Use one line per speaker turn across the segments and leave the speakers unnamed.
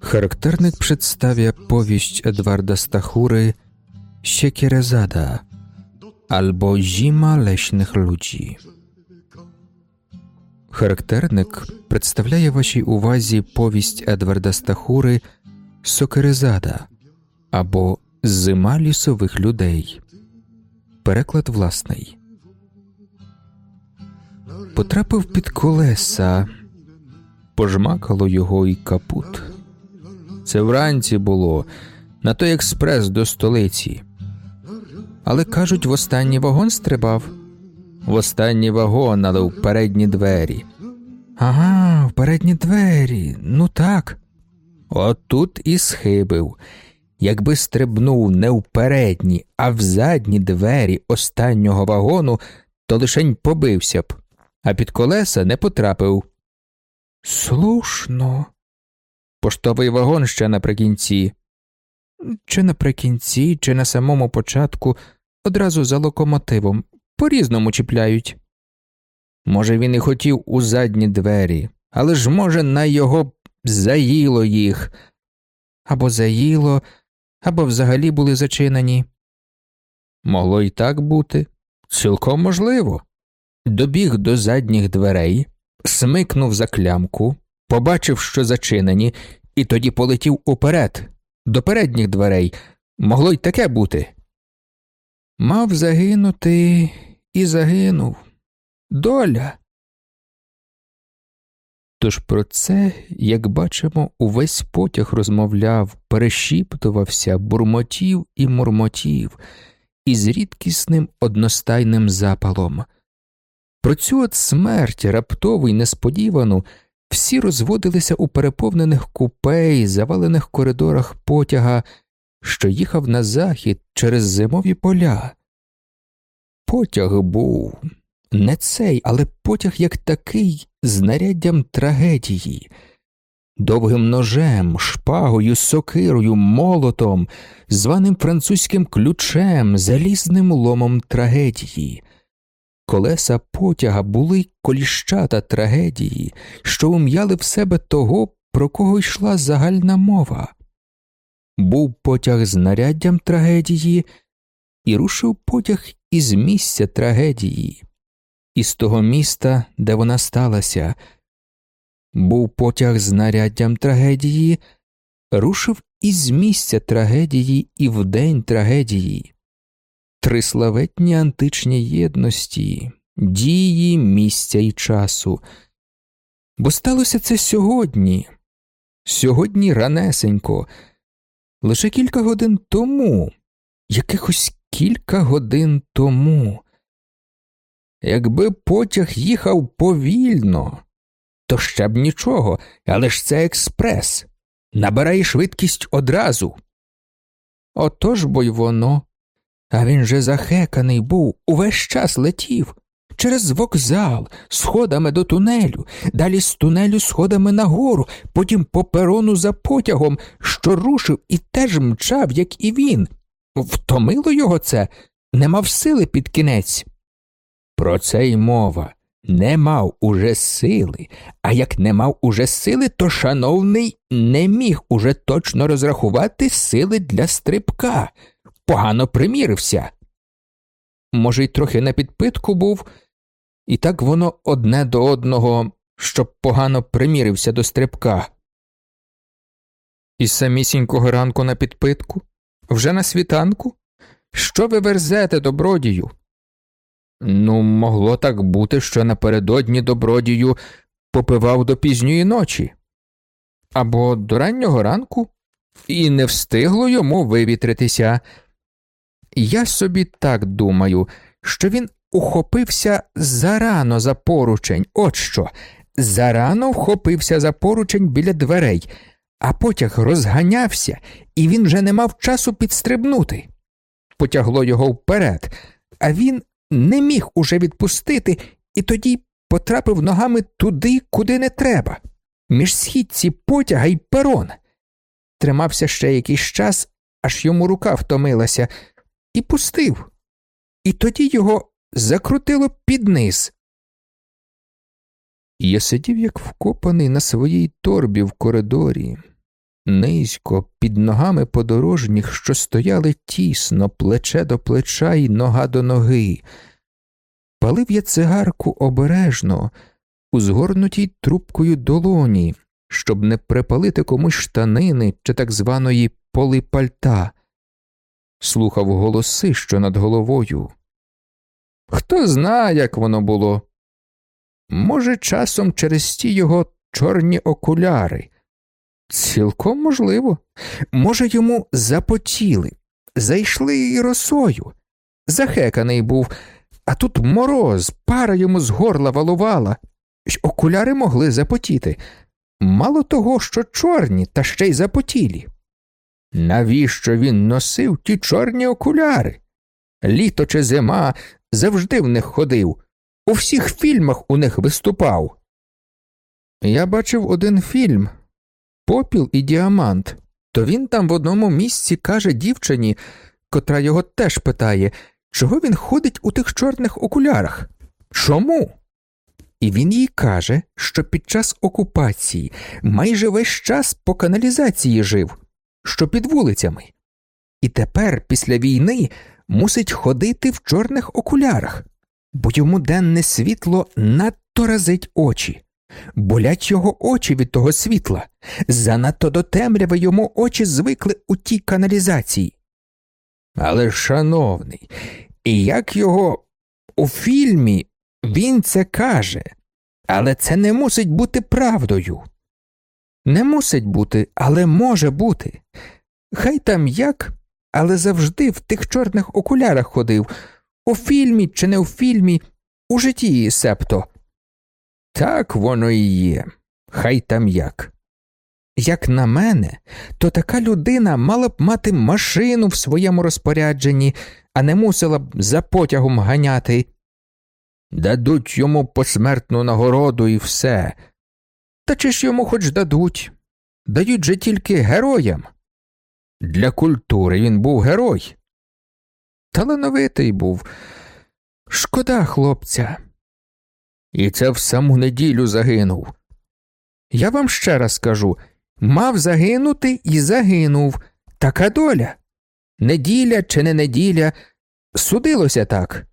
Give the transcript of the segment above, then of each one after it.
Charakternik przedstawia powieść Edwarda Stachury Siekierezada albo Zima leśnych ludzi. Характерник представляє вашій увазі повість Едварда Стахури Сокерезада або Зима лісових людей. Переклад власний. Потрапив під колеса, пожмакало його і капут. Це вранці було, на той експрес до столиці. Але кажуть, в останній вагон стрибав. В останній вагон, але в передні двері. Ага, в передні двері, ну так. От тут і схибив. Якби стрибнув не в передні, а в задні двері останнього вагону, то лишень побився б, а під колеса не потрапив. Слушно. Поштовий вагон ще наприкінці. Чи наприкінці, чи на самому початку, одразу за локомотивом, по різному чіпляють. Може, він і хотів у задні двері, але ж, може, на його заїло їх або заїло, або взагалі були зачинені. Могло й так бути, цілком можливо. Добіг до задніх дверей, смикнув за клямку, побачив, що зачинені, і тоді полетів уперед, до передніх дверей. Могло й таке бути. Мав загинути і загинув. Доля. Тож про це, як бачимо, увесь потяг розмовляв, перешіптувався, бурмотів і мурмотів із рідкісним одностайним запалом. Про цю от смерть раптову й несподівану всі розводилися у переповнених купе й завалених коридорах потяга, що їхав на захід через зимові поля. Потяг був не цей, але потяг як такий знаряддям трагедії, довгим ножем, шпагою, сокирою, молотом, званим французьким ключем, залізним ломом трагедії. Колеса потяга були коліщата трагедії, що ум'яли в себе того, про кого йшла загальна мова. Був потяг знаряддям трагедії, і рушив потяг із місця трагедії із того міста, де вона сталася. Був потяг з наряддям трагедії, рушив із місця трагедії і в день трагедії, три славетні античні єдності, дії місця і часу. Бо сталося це сьогодні, сьогодні ранесенько, лише кілька годин тому, якихось кілька годин тому. Якби потяг їхав повільно, то ще б нічого, але ж це експрес. Набирає швидкість одразу. Отож бо й воно. А він же захеканий був, увесь час летів через вокзал, сходами до тунелю, далі з тунелю сходами нагору, потім по перону за потягом, що рушив і теж мчав, як і він. Втомило його це, не мав сили під кінець. Про це й мова. Не мав уже сили, а як не мав уже сили, то шановний не міг уже точно розрахувати сили для стрибка, погано примірився. Може, й трохи на підпитку був, і так воно одне до одного, щоб погано примірився до стрибка. І самісінького ранку на підпитку? Вже на світанку? Що ви верзете, добродію? Ну, могло так бути, що напередодні добродію попивав до пізньої ночі або до раннього ранку, і не встигло йому вивітритися. Я собі так думаю, що він ухопився зарано за поручень, от що, зарано вхопився за поручень біля дверей, а потяг розганявся, і він вже не мав часу підстрибнути. Потягло його вперед, а він не міг уже відпустити і тоді потрапив ногами туди, куди не треба, між східці потяга й перон. Тримався ще якийсь час, аж йому рука втомилася, і пустив. І тоді його закрутило під низ. Я сидів, як вкопаний на своїй торбі в коридорі, низько, під ногами подорожніх, що стояли тісно, плече до плеча й нога до ноги. Палив я цигарку обережно, у згорнутій трубкою долоні, щоб не припалити комусь штанини чи так званої поли пальта. Слухав голоси, що над головою. Хто знає, як воно було. Може, часом через ті його чорні окуляри. Цілком можливо. Може, йому запотіли, зайшли і росою. Захеканий був, а тут мороз, пара йому з горла валувала, окуляри могли запотіти. Мало того, що чорні, та ще й запотілі. Навіщо він носив ті чорні окуляри? Літо чи зима завжди в них ходив, у всіх фільмах у них виступав. Я бачив один фільм Попіл і діамант. То він там в одному місці каже дівчині, котра його теж питає, чого він ходить у тих чорних окулярах? Чому? І він їй каже, що під час окупації майже весь час по каналізації жив, що під вулицями, і тепер, після війни, мусить ходити в чорних окулярах, бо йому денне світло надто разить очі, болять його очі від того світла, занадто до темряви йому очі звикли у тій каналізації. Але, шановний, і як його у фільмі він це каже, але це не мусить бути правдою. Не мусить бути, але може бути. Хай там як, але завжди в тих чорних окулярах ходив, у фільмі чи не у фільмі, у житті септо. Так воно і є, хай там як. Як на мене, то така людина мала б мати машину в своєму розпорядженні, а не мусила б за потягом ганяти. Дадуть йому посмертну нагороду і все. Та чи ж йому хоч дадуть? Дають же тільки героям. Для культури він був герой. Талановитий був. Шкода хлопця. І це в саму неділю загинув. Я вам ще раз скажу мав загинути і загинув. Така доля. Неділя чи не неділя, судилося так.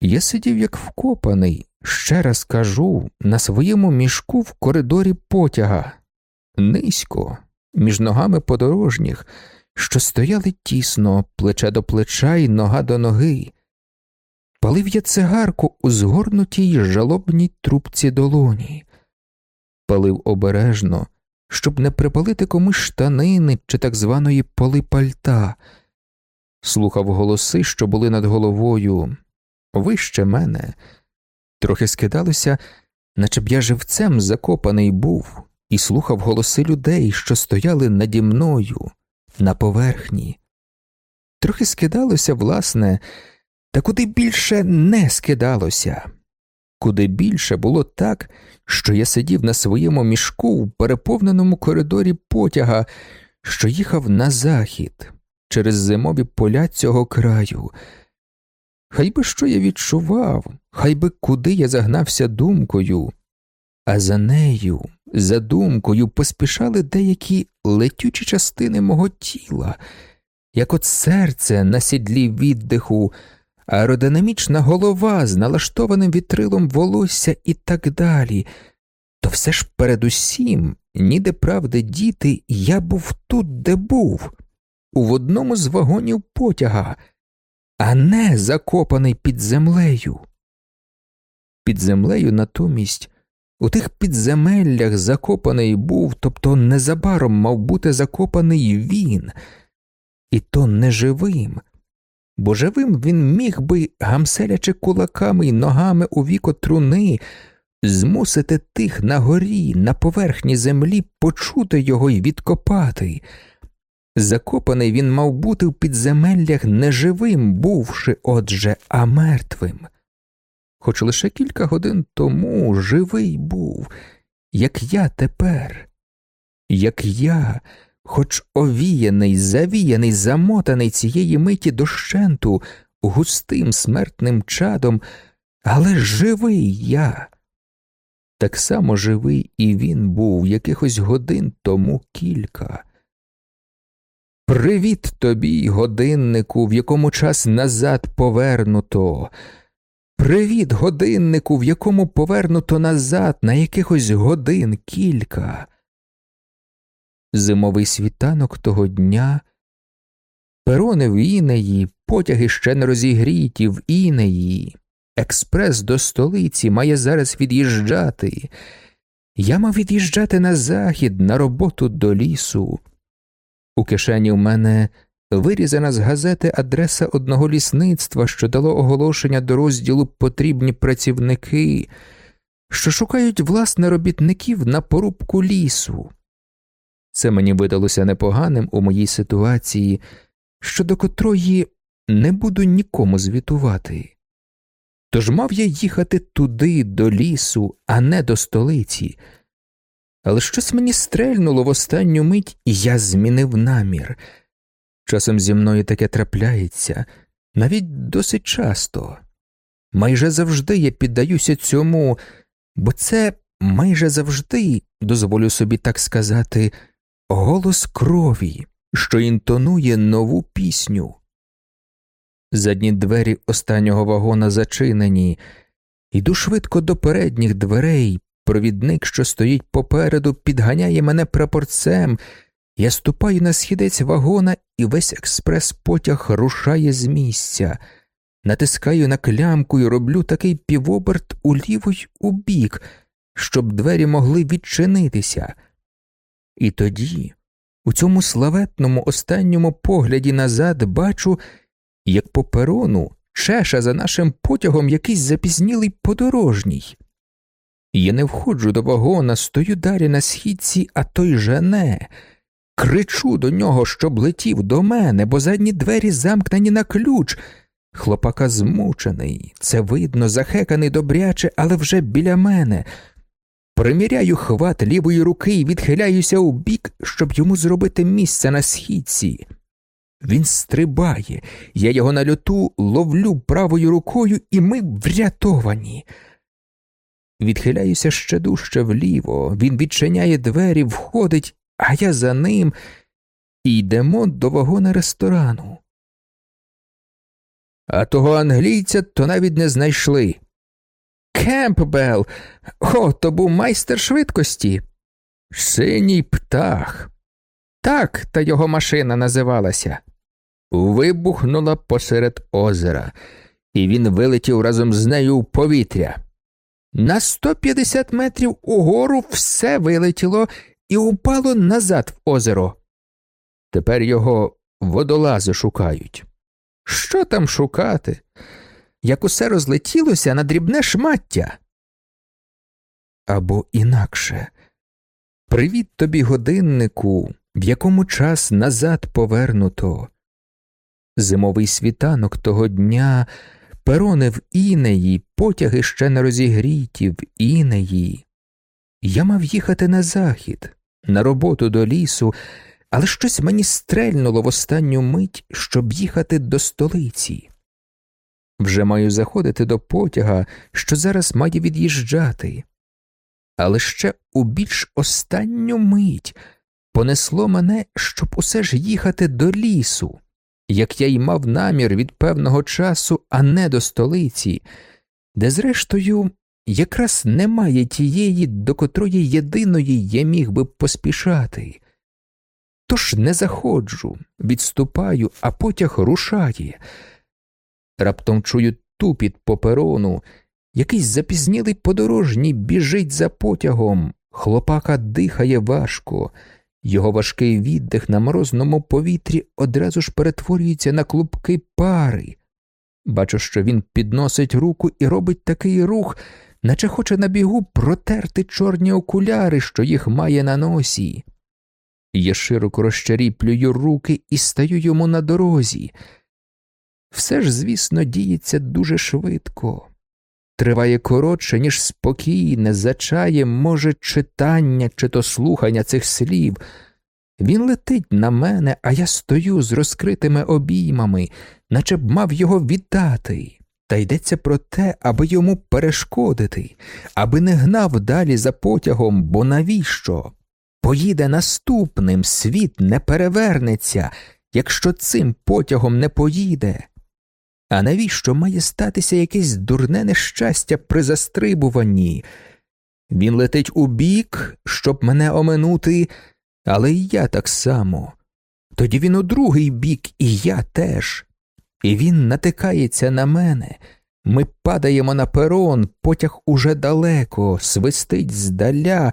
Я сидів як вкопаний, ще раз кажу, на своєму мішку в коридорі потяга, низько, між ногами подорожніх, що стояли тісно, плече до плеча і нога до ноги. Палив я цигарку у згорнутій жалобній трубці долоні, палив обережно, щоб не припалити комусь штанини чи так званої поли пальта, слухав голоси, що були над головою, вище мене. Трохи скидалося, наче б я живцем закопаний був, і слухав голоси людей, що стояли наді мною, на поверхні. Трохи скидалося, власне, та куди більше не скидалося, куди більше було так, що я сидів на своєму мішку в переповненому коридорі потяга, що їхав на захід через зимові поля цього краю. Хай би що я відчував, хай би куди я загнався думкою, а за нею, за думкою, поспішали деякі летючі частини мого тіла, як от серце на сідлі віддиху, аеродинамічна голова з налаштованим вітрилом волосся і так далі, то все ж передусім, ніде правди діти, я був тут, де був, у одному з вагонів потяга а не закопаний під землею. Під землею натомість у тих підземеллях закопаний був, тобто незабаром мав бути закопаний він, і то неживим, бо живим він міг би, гамселячи кулаками й ногами у віко труни, змусити тих на горі, на поверхні землі почути його й відкопати. Закопаний він мав бути в підземеллях не живим, бувши, отже, а мертвим. Хоч лише кілька годин тому живий був, як я тепер, як я, хоч овіяний, завіяний, замотаний цієї миті дощенту густим смертним чадом, але живий я. Так само живий і він був якихось годин тому кілька. Привіт тобі, годиннику, в якому час назад повернуто. Привіт, годиннику, в якому повернуто назад на якихось годин кілька. Зимовий світанок того дня, перони в інеї, потяги ще не розігріті в інеї, експрес до столиці має зараз від'їжджати. Я мав від'їжджати на захід, на роботу до лісу. У кишені в мене вирізана з газети адреса одного лісництва, що дало оголошення до розділу потрібні працівники, що шукають власне робітників на порубку лісу. Це мені видалося непоганим у моїй ситуації, щодо котрої не буду нікому звітувати. Тож мав я їхати туди, до лісу, а не до столиці. Але щось мені стрельнуло в останню мить, і я змінив намір. Часом зі мною таке трапляється, навіть досить часто. Майже завжди я піддаюся цьому, бо це майже завжди, дозволю собі так сказати, голос крові, що інтонує нову пісню. Задні двері останнього вагона зачинені, йду швидко до передніх дверей, провідник, що стоїть попереду, підганяє мене прапорцем. Я ступаю на східець вагона, і весь експрес потяг рушає з місця. Натискаю на клямку і роблю такий півоберт уліво й у бік, щоб двері могли відчинитися. І тоді, у цьому славетному останньому погляді назад, бачу, як по перону чеша за нашим потягом якийсь запізнілий подорожній. Я не входжу до вагона, стою далі на східці, а той жене. Кричу до нього, щоб летів до мене, бо задні двері замкнені на ключ. Хлопака змучений, це видно, захеканий добряче, але вже біля мене. Приміряю хват лівої руки і відхиляюся у бік, щоб йому зробити місце на східці. Він стрибає, я його на льоту ловлю правою рукою, і ми врятовані. Відхиляюся ще дужче вліво, він відчиняє двері, входить, а я за ним і йдемо до вагона ресторану. А того англійця то навіть не знайшли. Кемпбел, о, то був майстер швидкості. Синій птах. Так та його машина називалася. Вибухнула посеред озера, і він вилетів разом з нею в повітря. На 150 метрів угору все вилетіло і упало назад в озеро. Тепер його водолази шукають. Що там шукати? Як усе розлетілося на дрібне шмаття? Або інакше. Привіт тобі, годиннику, в якому час назад повернуто. Зимовий світанок того дня, перони в інеї, потяги ще не розігріті в інеї. Я мав їхати на захід, на роботу до лісу, але щось мені стрельнуло в останню мить, щоб їхати до столиці. Вже маю заходити до потяга, що зараз має від'їжджати. Але ще у більш останню мить понесло мене, щоб усе ж їхати до лісу, як я й мав намір від певного часу, а не до столиці, де, зрештою, якраз немає тієї, до котрої єдиної я міг би поспішати. Тож не заходжу, відступаю, а потяг рушає. Раптом чую тупіт по перону, якийсь запізнілий подорожній біжить за потягом, хлопака дихає важко, його важкий віддих на морозному повітрі одразу ж перетворюється на клубки пари. Бачу, що він підносить руку і робить такий рух, наче хоче на бігу протерти чорні окуляри, що їх має на носі. Я широко розчаріплюю руки і стаю йому на дорозі. Все ж, звісно, діється дуже швидко, триває коротше, ніж спокійне, зачає, може, читання чи то слухання цих слів. Він летить на мене, а я стою з розкритими обіймами, наче б мав його віддати. Та йдеться про те, аби йому перешкодити, аби не гнав далі за потягом, бо навіщо? Поїде наступним, світ не перевернеться, якщо цим потягом не поїде. А навіщо має статися якесь дурне нещастя при застрибуванні? Він летить у бік, щоб мене оминути, але і я так само. Тоді він у другий бік, і я теж. І він натикається на мене. Ми падаємо на перон, потяг уже далеко, свистить здаля,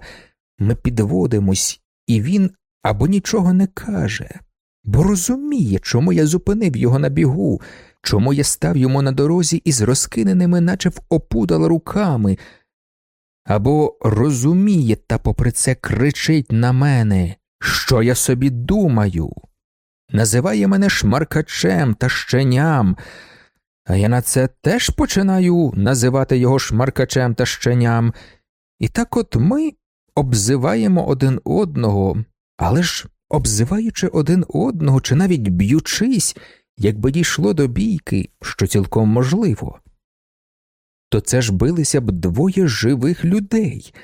ми підводимось, і він або нічого не каже, бо розуміє, чому я зупинив його на бігу, чому я став йому на дорозі із розкиненими, наче в опудала руками, або розуміє та попри це кричить на мене, що я собі думаю, називає мене шмаркачем та щеням, а я на це теж починаю називати його шмаркачем та щеням. І так от ми обзиваємо один одного, але ж, обзиваючи один одного чи навіть б'ючись, якби дійшло до бійки, що цілком можливо, то це ж билися б двоє живих людей,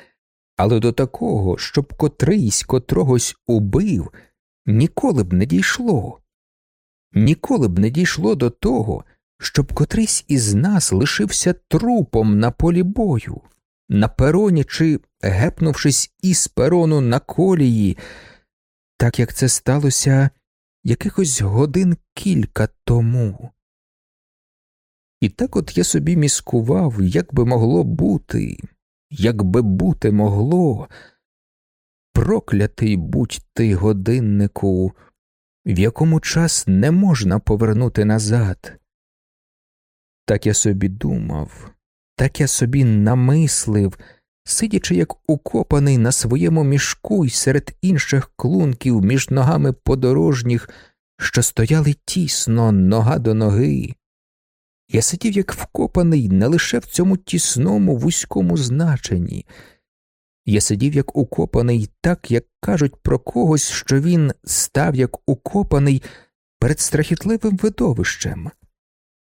але до такого, щоб котрийсь котрогось убив, ніколи б не дійшло. Ніколи б не дійшло до того, щоб котрийсь із нас лишився трупом на полі бою, на пероні чи гепнувшись із перону на колії, так як це сталося якихось годин кілька тому. І так от я собі міскував, як би могло бути, як би бути могло. Проклятий будь ти годиннику, в якому час не можна повернути назад. Так я собі думав, так я собі намислив, сидячи як укопаний на своєму мішку й серед інших клунків між ногами подорожніх, що стояли тісно нога до ноги. Я сидів як вкопаний не лише в цьому тісному вузькому значенні. Я сидів як укопаний так, як кажуть про когось, що він став як укопаний перед страхітливим видовищем,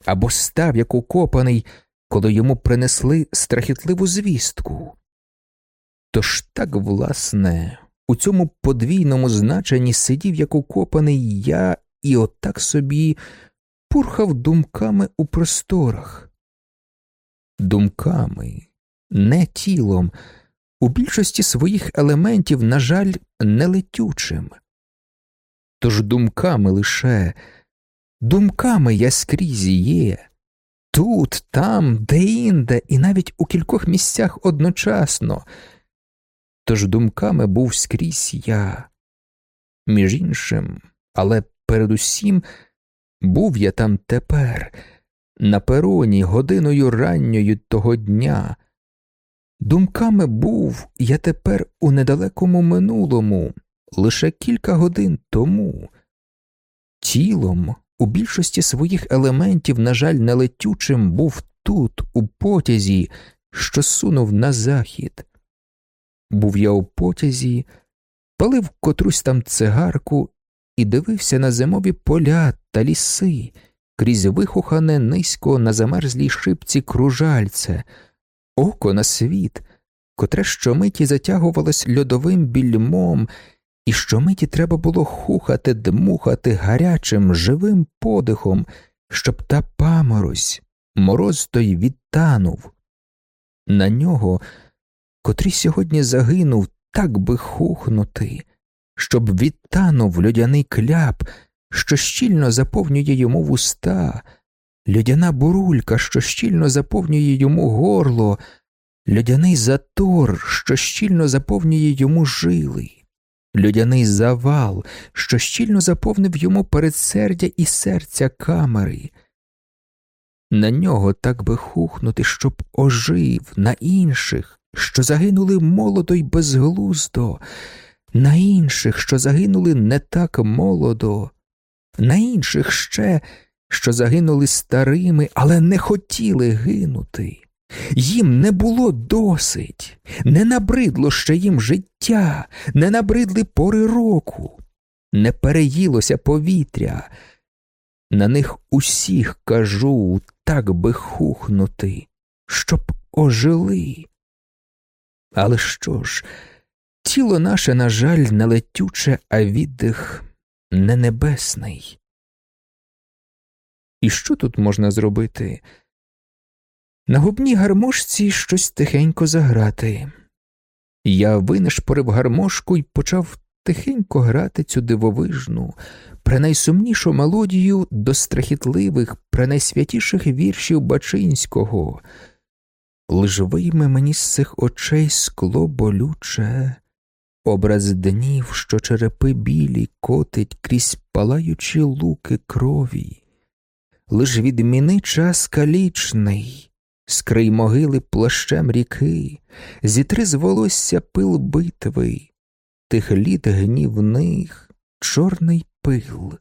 або став як укопаний, коли йому принесли страхітливу звістку. Тож так, власне, у цьому подвійному значенні сидів як укопаний я і отак собі пурхав думками у просторах. Думками, не тілом, у більшості своїх елементів, на жаль, не летючим. Тож думками лише, думками я скрізь є, тут, там, де-інде, і навіть у кількох місцях одночасно. Тож думками був скрізь я. Між іншим, але передусім був я там тепер, на пероні годиною ранньою того дня. Думками був я тепер у недалекому минулому, лише кілька годин тому. Тілом у більшості своїх елементів, на жаль, нелетючим був тут, у потязі, що сунув на захід. Був я у потязі, палив котрусь там цигарку і дивився на зимові поля та ліси, крізь вихухане низько на замерзлій шипці кружальце, око на світ, котре щомиті затягувалось льодовим більмом, і щомиті треба було хухати, дмухати гарячим, живим подихом, щоб та паморозь, мороз той відтанув. На нього, котрий сьогодні загинув, так би хухнути щоб відтанув льодяний кляп, що щільно заповнює йому вуста, льодяна бурулька, що щільно заповнює йому горло, льодяний затор, що щільно заповнює йому жили, льодяний завал, що щільно заповнив йому передсердя і серця камери. На нього так би хухнути, щоб ожив, на інших, що загинули молодо й безглуздо, на інших, що загинули не так молодо, на інших ще, що загинули старими, але не хотіли гинути. Їм не було досить, не набридло ще їм життя, не набридли пори року, не переїлося повітря. На них усіх кажу, так би хухнути, щоб ожили. Але що ж, тіло наше, на жаль, не летюче, а віддих не небесний. І що тут можна зробити? На губній гармошці щось тихенько заграти. Я винишпорив гармошку і почав тихенько грати цю дивовижну, пренайсумнішу мелодію до страхітливих, пренайсвятіших віршів Бачинського. Лиш вийме мені з цих очей скло болюче, образ днів, що черепи білі котить крізь палаючі луки крові. Лиш відміни час калічний, скрий могили плащем ріки, зітри з волосся пил битви, тих літ гнівних, чорний пил.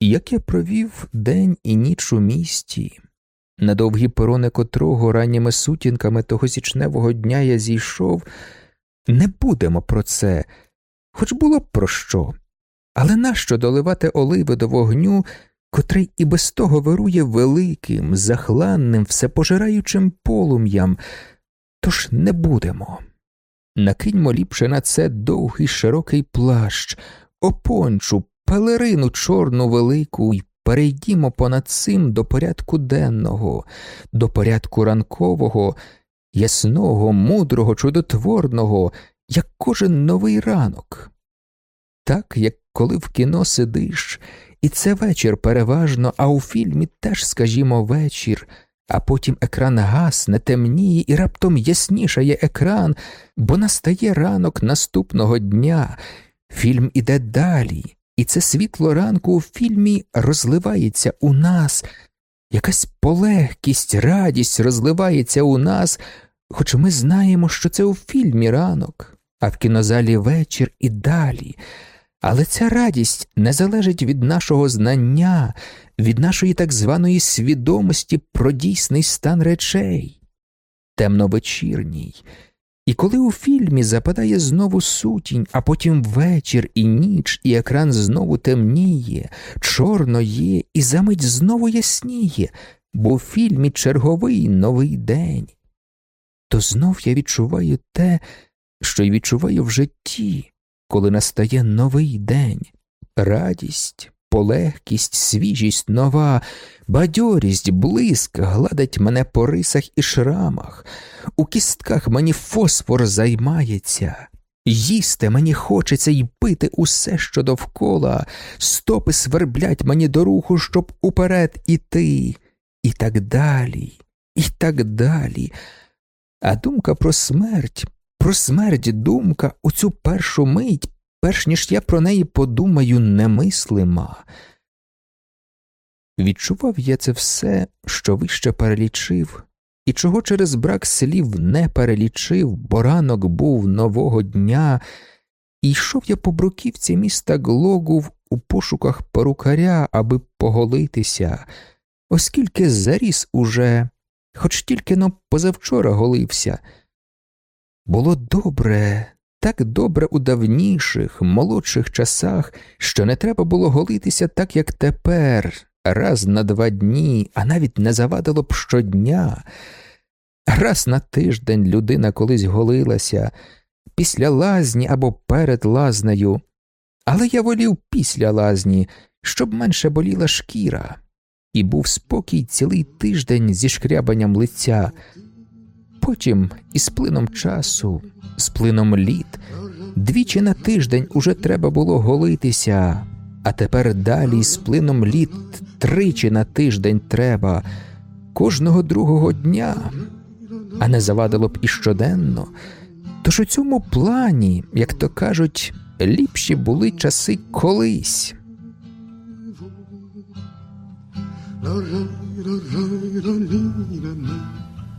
Як я провів день і ніч у місті, на довгі перони котрого ранніми сутінками того січневого дня я зійшов, не будемо про це, хоч було б про що. Але нащо доливати оливи до вогню, котрий і без того вирує великим, захланним, всепожираючим полум'ям, тож не будемо. Накиньмо ліпше на це довгий широкий плащ, опончу, пелерину чорну велику й перейдімо понад цим до порядку денного, до порядку ранкового, ясного, мудрого, чудотворного, як кожен новий ранок. Так, як коли в кіно сидиш, і це вечір переважно, а у фільмі теж, скажімо, вечір, а потім екран гасне, темніє і раптом яснішає екран, бо настає ранок наступного дня. Фільм іде далі, і це світло ранку у фільмі розливається у нас, якась полегкість, радість розливається у нас, хоч ми знаємо, що це у фільмі ранок, а в кінозалі вечір і далі. Але ця радість не залежить від нашого знання, від нашої так званої свідомості про дійсний стан речей, темновечірній. І коли у фільмі западає знову сутінь, а потім вечір і ніч, і екран знову темніє, чорно є, і замить знову ясніє, бо у фільмі черговий новий день, то знов я відчуваю те, що й відчуваю в житті коли настає новий день, радість, полегкість, свіжість нова, бадьорість, блиск гладить мене по рисах і шрамах, у кістках мені фосфор займається. Їсти мені хочеться й пити усе, що довкола, стопи сверблять мені до руху, щоб уперед іти, і так далі, і так далі. А думка про смерть про смерть думка у цю першу мить, перш ніж я про неї подумаю, немислима. Відчував я це все, що вище перелічив, і чого через брак слів не перелічив, бо ранок був нового дня, і йшов я по бруківці міста Глогув у пошуках перукаря, аби поголитися, оскільки заріс уже, хоч тільки но позавчора голився. Було добре, так добре у давніших, молодших часах, що не треба було голитися так, як тепер, раз на два дні, а навіть не завадило б щодня. Раз на тиждень людина колись голилася, після лазні або перед лазнею, але я волів після лазні, щоб менше боліла шкіра, і був спокій цілий тиждень зі шкрябанням лиця. Потім, із плином часу, з плином літ, двічі на тиждень уже треба було голитися, а тепер далі з плином літ тричі на тиждень треба, кожного другого дня, а не завадило б і щоденно. Тож у цьому плані, як то кажуть, ліпші були часи колись.